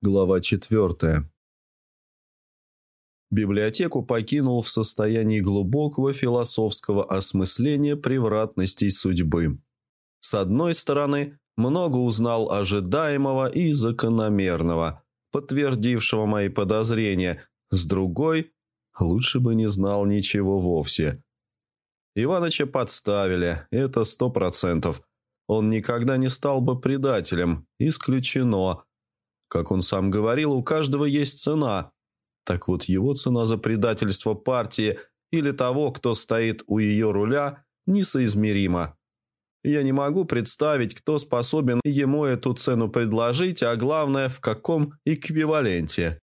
Глава четвертая. Библиотеку покинул в состоянии глубокого философского осмысления превратностей судьбы. С одной стороны, много узнал ожидаемого и закономерного, подтвердившего мои подозрения, с другой, лучше бы не знал ничего вовсе. Иваныча подставили, это сто процентов. Он никогда не стал бы предателем, исключено – как он сам говорил, у каждого есть цена. Так вот, его цена за предательство партии или того, кто стоит у ее руля, несоизмерима. Я не могу представить, кто способен ему эту цену предложить, а главное, в каком эквиваленте.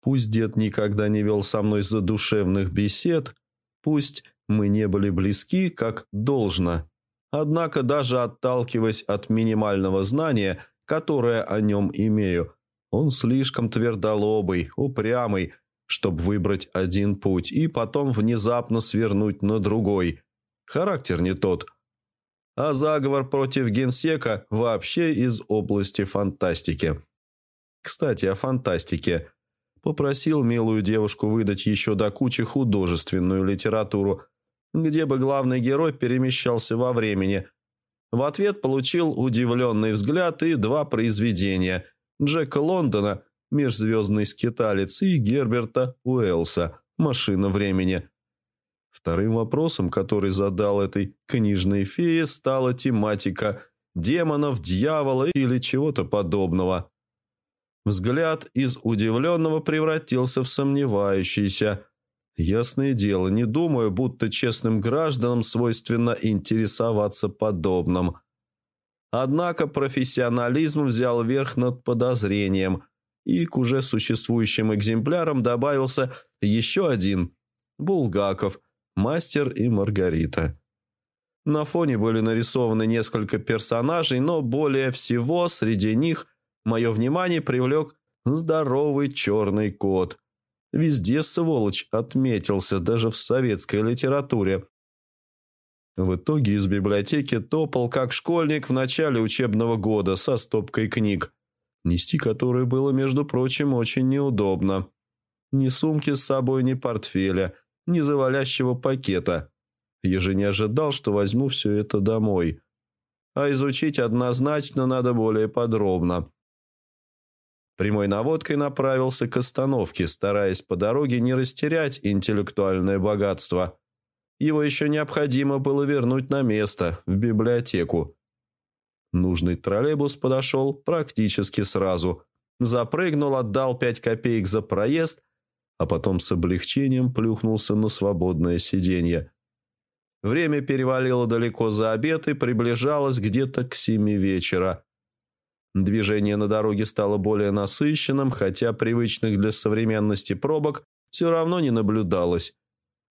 Пусть дед никогда не вел со мной задушевных бесед, пусть мы не были близки, как должно. Однако даже отталкиваясь от минимального знания – которое о нем имею. Он слишком твердолобый, упрямый, чтобы выбрать один путь и потом внезапно свернуть на другой. Характер не тот. А заговор против генсека вообще из области фантастики. Кстати, о фантастике. Попросил милую девушку выдать еще до кучи художественную литературу, где бы главный герой перемещался во времени – в ответ получил удивленный взгляд и два произведения Джека Лондона «Межзвездный скиталец» и Герберта Уэллса «Машина времени». Вторым вопросом, который задал этой книжной фее, стала тематика демонов, дьявола или чего-то подобного. Взгляд из удивленного превратился в сомневающийся – Ясное дело, не думаю, будто честным гражданам свойственно интересоваться подобным. Однако профессионализм взял верх над подозрением, и к уже существующим экземплярам добавился еще один – Булгаков, мастер и Маргарита. На фоне были нарисованы несколько персонажей, но более всего среди них мое внимание привлек здоровый черный кот – Везде сволочь отметился, даже в советской литературе. В итоге из библиотеки топал как школьник в начале учебного года со стопкой книг, нести которые было, между прочим, очень неудобно. Ни сумки с собой, ни портфеля, ни завалящего пакета. Я же не ожидал, что возьму все это домой. А изучить однозначно надо более подробно. Прямой наводкой направился к остановке, стараясь по дороге не растерять интеллектуальное богатство. Его еще необходимо было вернуть на место, в библиотеку. Нужный троллейбус подошел практически сразу. Запрыгнул, отдал пять копеек за проезд, а потом с облегчением плюхнулся на свободное сиденье. Время перевалило далеко за обед и приближалось где-то к семи вечера. Движение на дороге стало более насыщенным, хотя привычных для современности пробок все равно не наблюдалось.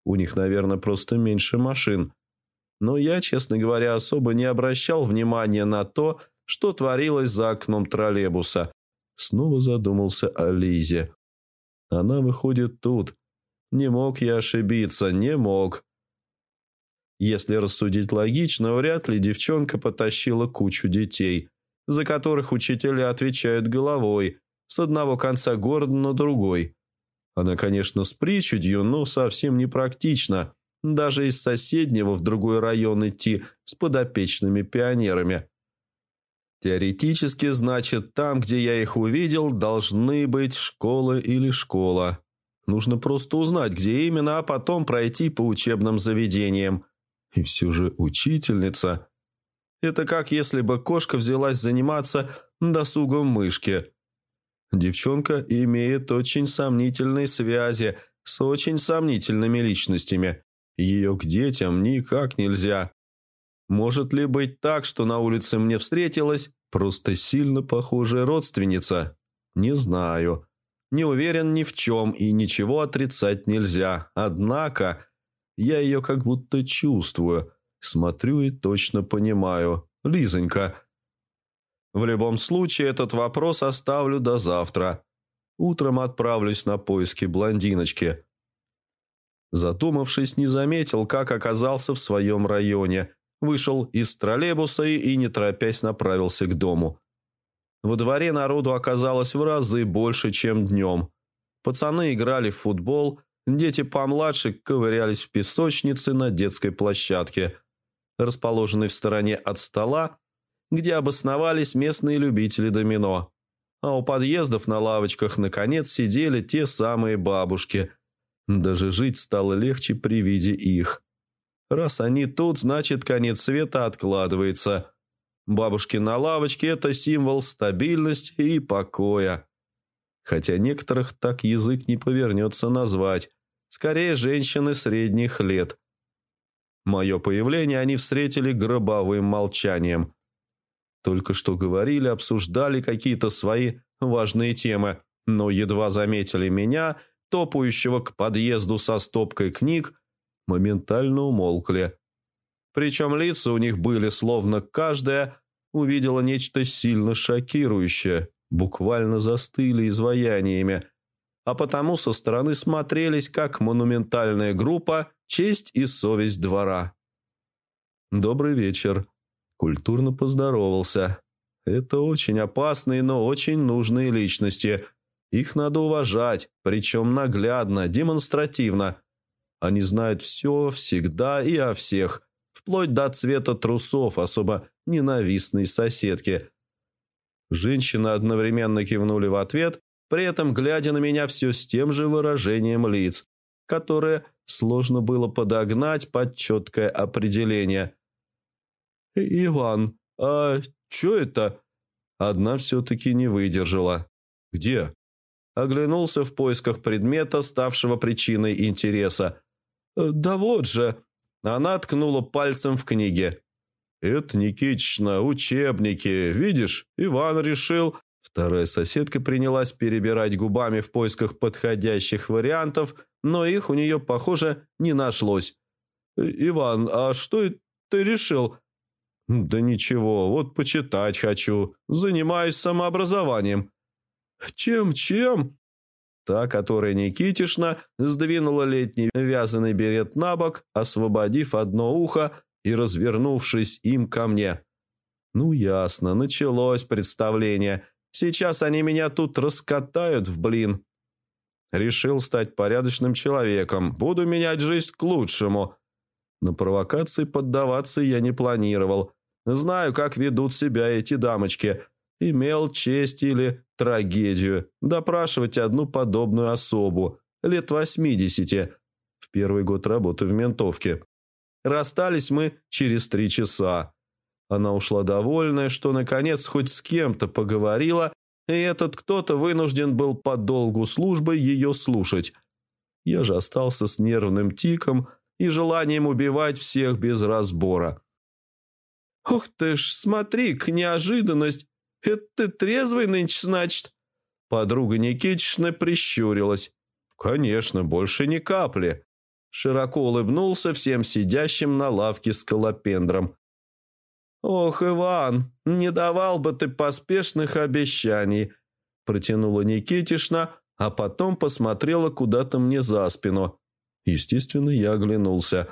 У них, наверное, просто меньше машин. Но я, честно говоря, особо не обращал внимания на то, что творилось за окном троллейбуса. Снова задумался о Лизе. Она выходит тут. Не мог я ошибиться, не мог. Если рассудить логично, вряд ли девчонка потащила кучу детей – за которых учителя отвечают головой с одного конца города на другой. Она, конечно, с причудью, но совсем непрактично. Даже из соседнего в другой район идти с подопечными пионерами. Теоретически, значит, там, где я их увидел, должны быть школы или школа. Нужно просто узнать, где именно, а потом пройти по учебным заведениям. И все же учительница это как если бы кошка взялась заниматься досугом мышки. Девчонка имеет очень сомнительные связи с очень сомнительными личностями. Ее к детям никак нельзя. Может ли быть так, что на улице мне встретилась просто сильно похожая родственница? Не знаю. Не уверен ни в чем и ничего отрицать нельзя. Однако я ее как будто чувствую – Смотрю и точно понимаю. Лизонька. В любом случае, этот вопрос оставлю до завтра. Утром отправлюсь на поиски блондиночки. Задумавшись, не заметил, как оказался в своем районе. Вышел из троллейбуса и, не торопясь, направился к дому. Во дворе народу оказалось в разы больше, чем днем. Пацаны играли в футбол, дети помладше ковырялись в песочнице на детской площадке, расположенной в стороне от стола, где обосновались местные любители домино. А у подъездов на лавочках наконец сидели те самые бабушки. Даже жить стало легче при виде их. Раз они тут, значит, конец света откладывается. Бабушки на лавочке – это символ стабильности и покоя. Хотя некоторых так язык не повернется назвать. Скорее, женщины средних лет. Мое появление они встретили гробовым молчанием. Только что говорили, обсуждали какие-то свои важные темы, но едва заметили меня, топающего к подъезду со стопкой книг, моментально умолкли. Причем лица у них были, словно каждая увидела нечто сильно шокирующее, буквально застыли изваяниями, а потому со стороны смотрелись как монументальная группа «Честь и совесть двора». «Добрый вечер», – культурно поздоровался. «Это очень опасные, но очень нужные личности. Их надо уважать, причем наглядно, демонстративно. Они знают все, всегда и о всех, вплоть до цвета трусов особо ненавистной соседки. Женщины одновременно кивнули в ответ, при этом глядя на меня все с тем же выражением лиц, которое сложно было подогнать под четкое определение. «Иван, а что это?» Одна все-таки не выдержала. «Где?» Оглянулся в поисках предмета, ставшего причиной интереса. «Да вот же!» Она ткнула пальцем в книге. «Это Никитична, учебники. Видишь, Иван решил...» Вторая соседка принялась перебирать губами в поисках подходящих вариантов, но их у нее, похоже, не нашлось. «Иван, а что ты решил?» «Да ничего, вот почитать хочу. Занимаюсь самообразованием». «Чем-чем?» Та, которая Никитишна, сдвинула летний вязаный берет на бок, освободив одно ухо и развернувшись им ко мне. «Ну, ясно, началось представление. Сейчас они меня тут раскатают в блин». Решил стать порядочным человеком. Буду менять жизнь к лучшему. На провокации поддаваться я не планировал. Знаю, как ведут себя эти дамочки – имел честь или трагедию допрашивать одну подобную особу лет 80 в первый год работы в ментовке. Расстались мы через три часа. Она ушла довольная, что наконец хоть с кем-то поговорила, и этот кто-то вынужден был по долгу службы ее слушать. Я же остался с нервным тиком и желанием убивать всех без разбора. «Ух ты ж, смотри-к, неожиданность! «Это ты трезвый нынче, значит?» Подруга Никитична прищурилась. «Конечно, больше ни капли». Широко улыбнулся всем сидящим на лавке с колопендром. «Ох, Иван, не давал бы ты поспешных обещаний», протянула Никитишна, а потом посмотрела куда-то мне за спину. Естественно, я оглянулся.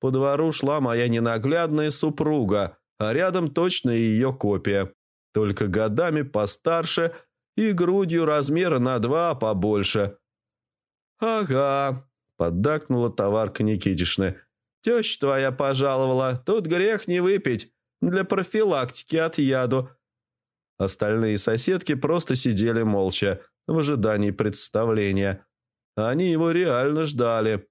По двору шла моя ненаглядная супруга, а рядом точно ее копия только годами постарше и грудью размера на два побольше. «Ага», — поддакнула товарка Никитишна. «Теща твоя пожаловала, тут грех не выпить, для профилактики от яду». Остальные соседки просто сидели молча, в ожидании представления. Они его реально ждали.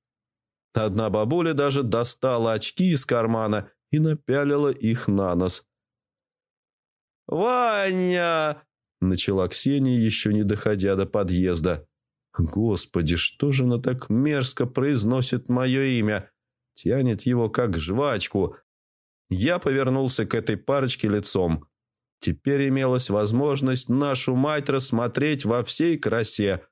Одна бабуля даже достала очки из кармана и напялила их на нос. «Ваня!» – начала Ксения, еще не доходя до подъезда. «Господи, что же она так мерзко произносит мое имя? Тянет его как жвачку». Я повернулся к этой парочке лицом. Теперь имелась возможность нашу мать рассмотреть во всей красе.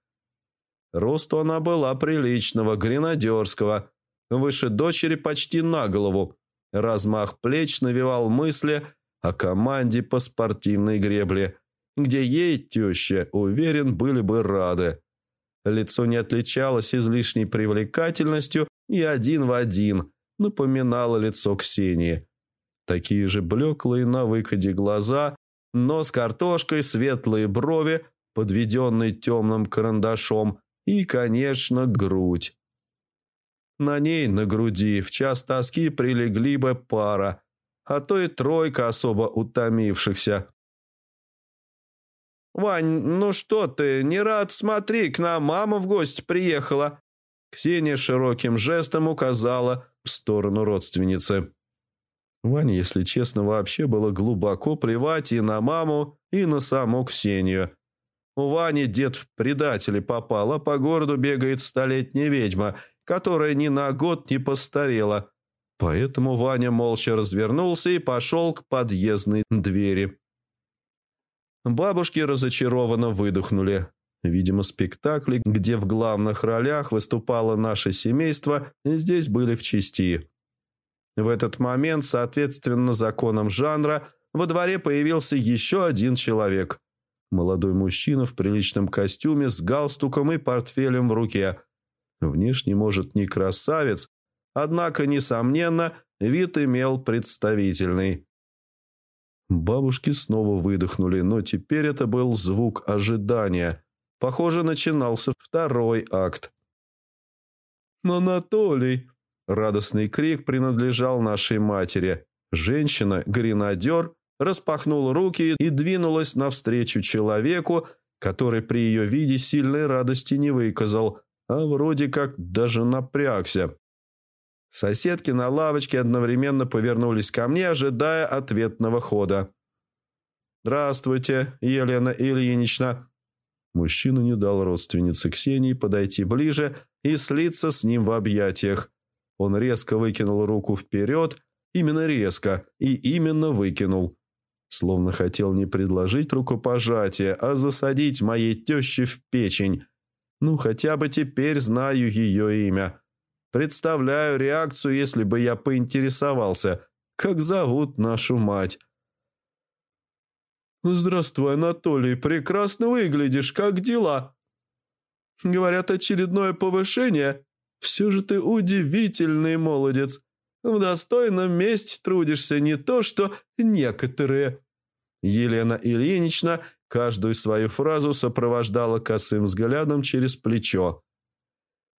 Росту она была приличного, гренадерского, выше дочери почти на голову. Размах плеч навевал мысли – о команде по спортивной гребле, где ей, теща, уверен, были бы рады. Лицо не отличалось излишней привлекательностью и один в один напоминало лицо Ксении. Такие же блеклые на выкоде глаза, Нос картошкой, светлые брови, подведенные темным карандашом и, конечно, грудь. На ней, на груди, в час тоски прилегли бы пара, а то и тройка особо утомившихся. «Вань, ну что ты, не рад? Смотри, к нам мама в гости приехала». Ксения широким жестом указала в сторону родственницы. Ване, если честно, вообще было глубоко плевать и на маму, и на саму Ксению. У Вани дед в предатели попал, а по городу бегает столетняя ведьма, которая ни на год не постарела. Поэтому Ваня молча развернулся и пошел к подъездной двери. Бабушки разочарованно выдохнули. Видимо, спектакли, где в главных ролях выступало наше семейство, здесь были в части. В этот момент, соответственно законам жанра, во дворе появился еще один человек. Молодой мужчина в приличном костюме с галстуком и портфелем в руке. Внешне, может, не красавец, однако, несомненно, вид имел представительный. Бабушки снова выдохнули, но теперь это был звук ожидания. Похоже, начинался второй акт. «Анатолий!» Радостный крик принадлежал нашей матери. Женщина, гренадер, распахнула руки и двинулась навстречу человеку, который при ее виде сильной радости не выказал, а вроде как даже напрягся. Соседки на лавочке одновременно повернулись ко мне, ожидая ответного хода. «Здравствуйте, Елена Ильинична». Мужчина не дал родственнице Ксении подойти ближе и слиться с ним в объятиях. Он резко выкинул руку вперед, именно резко, и именно выкинул. Словно хотел не предложить рукопожатие, а засадить моей теще в печень. Ну, хотя бы теперь знаю ее имя. Представляю реакцию, если бы я поинтересовался, как зовут нашу мать. «Здравствуй, Анатолий, прекрасно выглядишь, как дела?» «Говорят, очередное повышение?» Все же ты удивительный молодец. В достойном месте трудишься не то, что некоторые». Елена Ильинична каждую свою фразу сопровождала косым взглядом через плечо.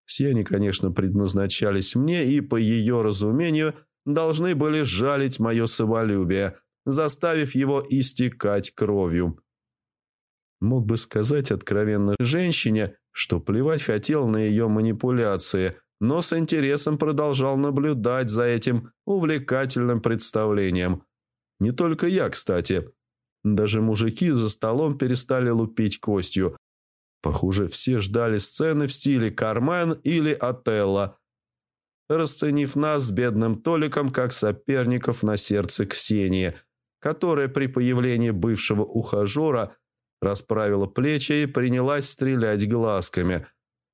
Все они, конечно, предназначались мне и, по ее разумению, должны были жалить мое самолюбие, заставив его истекать кровью. Мог бы сказать откровенно женщине, что плевать хотел на ее манипуляции, но с интересом продолжал наблюдать за этим увлекательным представлением. Не только я, кстати. Даже мужики за столом перестали лупить костью. Похоже, все ждали сцены в стиле «Кармен» или «Отелло», расценив нас с бедным Толиком как соперников на сердце Ксении, которая при появлении бывшего ухажера – расправила плечи и принялась стрелять глазками,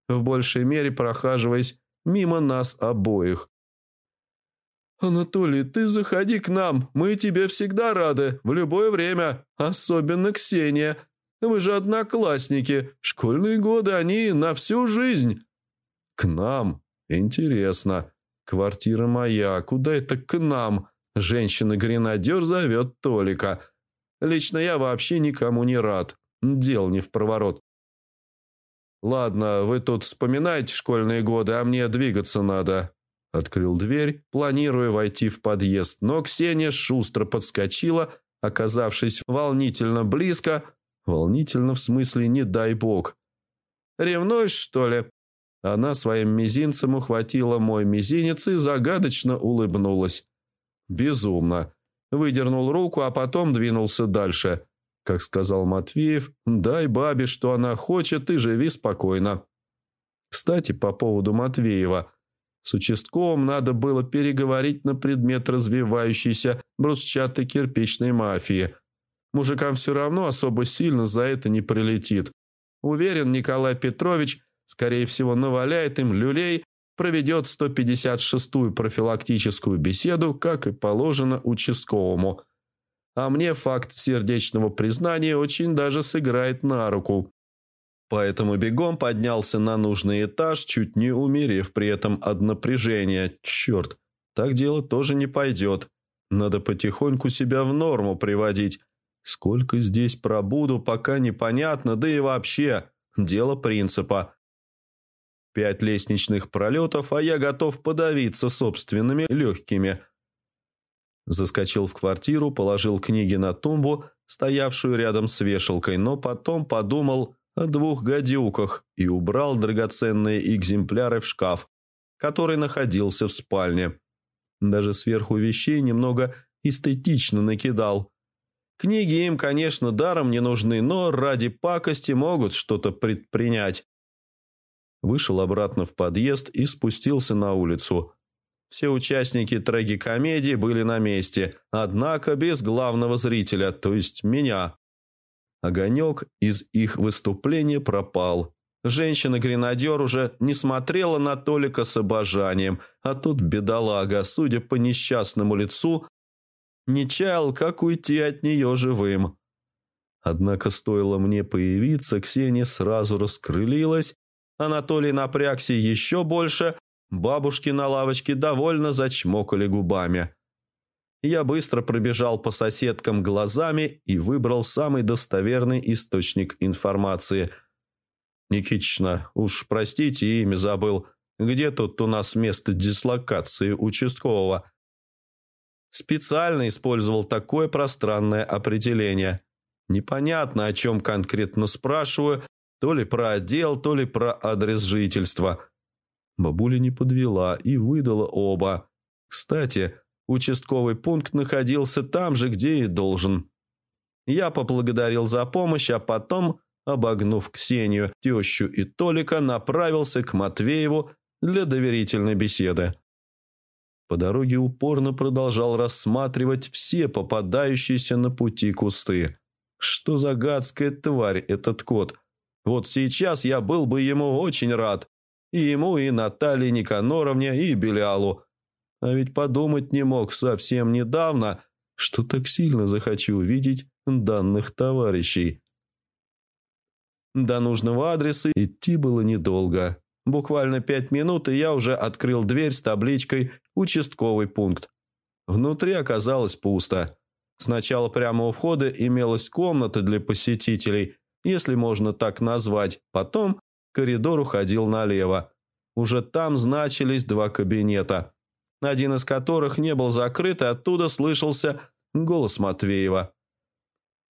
в большей мере прохаживаясь мимо нас обоих. «Анатолий, ты заходи к нам, мы тебе всегда рады, в любое время, особенно Ксения. Вы же одноклассники, школьные годы, они на всю жизнь». «К нам? Интересно. Квартира моя, куда это к нам?» Женщина-гренадер зовет Толика. Лично я вообще никому не рад. Дел не в проворот. «Ладно, вы тут вспоминайте школьные годы, а мне двигаться надо». Открыл дверь, планируя войти в подъезд, но Ксения шустро подскочила, оказавшись волнительно близко. Волнительно в смысле «не дай бог». «Ревнуешь, что ли?» Она своим мизинцем ухватила мой мизинец и загадочно улыбнулась. «Безумно». Выдернул руку, а потом двинулся дальше. Как сказал Матвеев, дай бабе, что она хочет, и живи спокойно. Кстати, по поводу Матвеева. С участковым надо было переговорить на предмет развивающейся брусчатой кирпичной мафии. Мужикам все равно особо сильно за это не прилетит. Уверен, Николай Петрович, скорее всего, наваляет им люлей, проведет 156-ю профилактическую беседу, как и положено участковому – а мне факт сердечного признания очень даже сыграет на руку. Поэтому бегом поднялся на нужный этаж, чуть не умерев при этом от напряжения. Черт, так дело тоже не пойдет. Надо потихоньку себя в норму приводить. Сколько здесь пробуду, пока непонятно, да и вообще, дело принципа. Пять лестничных пролетов, а я готов подавиться собственными легкими. Заскочил в квартиру, положил книги на тумбу, стоявшую рядом с вешалкой, но потом подумал о двух гадюках и убрал драгоценные экземпляры в шкаф, который находился в спальне. Даже сверху вещей немного эстетично накидал. Книги им, конечно, даром не нужны, но ради пакости могут что-то предпринять. Вышел обратно в подъезд и спустился на улицу. Все участники трагикомедии были на месте, однако без главного зрителя, то есть меня. Огонек из их выступления пропал. Женщина-гренадер уже не смотрела на Толика с обожанием, а тут бедолага, судя по несчастному лицу, не чаял, как уйти от нее живым. Однако стоило мне появиться, Ксения сразу раскрылилась, Анатолий напрягся еще больше, бабушки на лавочке довольно зачмокали губами. Я быстро пробежал по соседкам глазами и выбрал самый достоверный источник информации. «Никитична, уж простите, имя забыл. Где тут у нас место дислокации участкового?» Специально использовал такое пространное определение. Непонятно, о чем конкретно спрашиваю, то ли про отдел, то ли про адрес жительства. Бабуля не подвела и выдала оба. Кстати, Участковый пункт находился там же, где и должен. Я поблагодарил за помощь, а потом, обогнув Ксению, тещу и Толика, направился к Матвееву для доверительной беседы. По дороге упорно продолжал рассматривать все попадающиеся на пути кусты. Что за гадская тварь этот кот? Вот сейчас я был бы ему очень рад. И ему, и Наталье Никаноровне, и Белялу. А ведь подумать не мог совсем недавно, что так сильно захочу увидеть данных товарищей. До нужного адреса идти было недолго. Буквально пять минут, и я уже открыл дверь с табличкой «Участковый пункт». Внутри оказалось пусто. Сначала прямо у входа имелась комната для посетителей, если можно так назвать. Потом коридор уходил налево. Уже там значились два кабинета один из которых не был закрыт, и оттуда слышался голос Матвеева.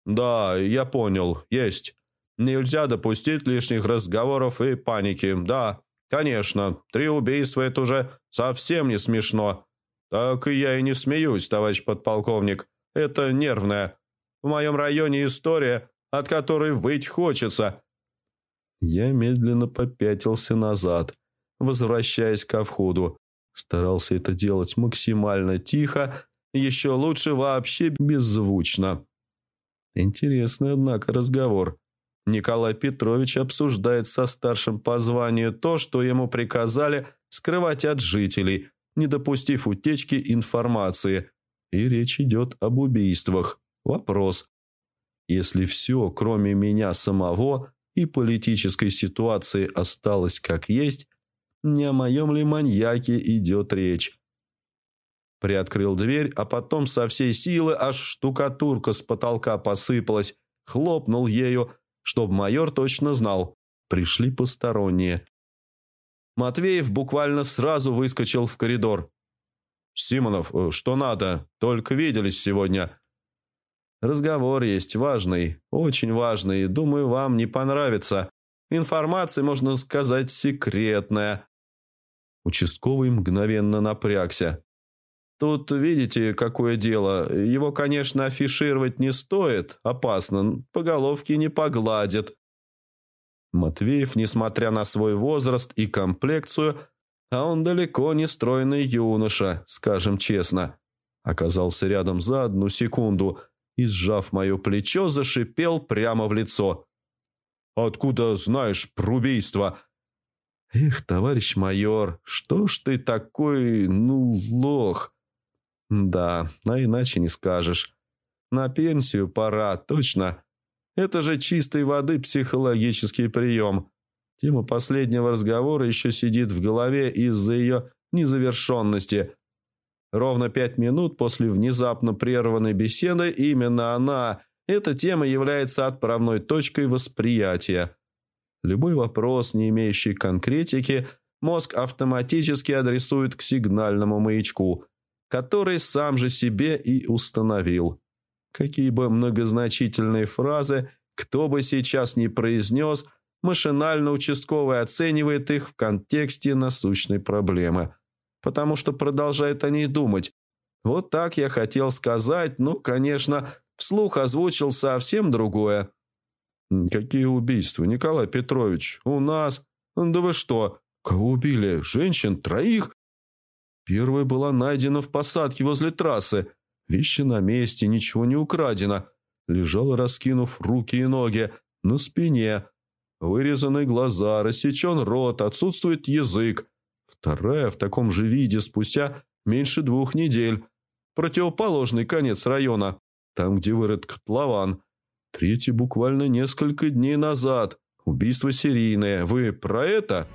«Да, я понял, есть. Нельзя допустить лишних разговоров и паники. Да, конечно, три убийства – это уже совсем не смешно. Так и я и не смеюсь, товарищ подполковник. Это нервное. В моем районе история, от которой выть хочется». Я медленно попятился назад, возвращаясь ко входу. Старался это делать максимально тихо, еще лучше вообще беззвучно. Интересный, однако, разговор. Николай Петрович обсуждает со старшим по званию то, что ему приказали скрывать от жителей, не допустив утечки информации. И речь идет об убийствах. Вопрос. Если все, кроме меня самого и политической ситуации осталось как есть, не о моем ли маньяке идет речь. Приоткрыл дверь, а потом со всей силы аж штукатурка с потолка посыпалась, хлопнул ею, чтобы майор точно знал. Пришли посторонние. Матвеев буквально сразу выскочил в коридор. «Симонов, э, что надо? Только виделись сегодня». «Разговор есть важный, очень важный. Думаю, вам не понравится. Информация, можно сказать, секретная. Участковый мгновенно напрягся. Тут видите, какое дело. Его, конечно, афишировать не стоит. Опасно. По головке не погладит. Матвеев, несмотря на свой возраст и комплекцию, а он далеко не стройный юноша, скажем честно, оказался рядом за одну секунду и, сжав мое плечо, зашипел прямо в лицо. «Откуда знаешь про убийство?» «Эх, товарищ майор, что ж ты такой, ну, лох?» «Да, а иначе не скажешь. На пенсию пора, точно. Это же чистой воды психологический прием. Тема последнего разговора еще сидит в голове из-за ее незавершенности. Ровно пять минут после внезапно прерванной беседы именно она эта тема является отправной точкой восприятия. Любой вопрос, не имеющий конкретики, мозг автоматически адресует к сигнальному маячку, который сам же себе и установил. Какие бы многозначительные фразы кто бы сейчас ни произнес, машинально участковый оценивает их в контексте насущной проблемы, потому что продолжает о ней думать. Вот так я хотел сказать, но, конечно, вслух озвучил совсем другое. «Какие убийства, Николай Петрович? У нас? Да вы что? Кого убили? Женщин? Троих?» Первая была найдена в посадке возле трассы. Вещи на месте, ничего не украдено. Лежала, раскинув руки и ноги, на спине. Вырезаны глаза, рассечен рот, отсутствует язык. Вторая в таком же виде спустя меньше двух недель. Противоположный конец района, там, где вырыт котлован. Третий буквально несколько дней назад. Убийство серийное. Вы про это?»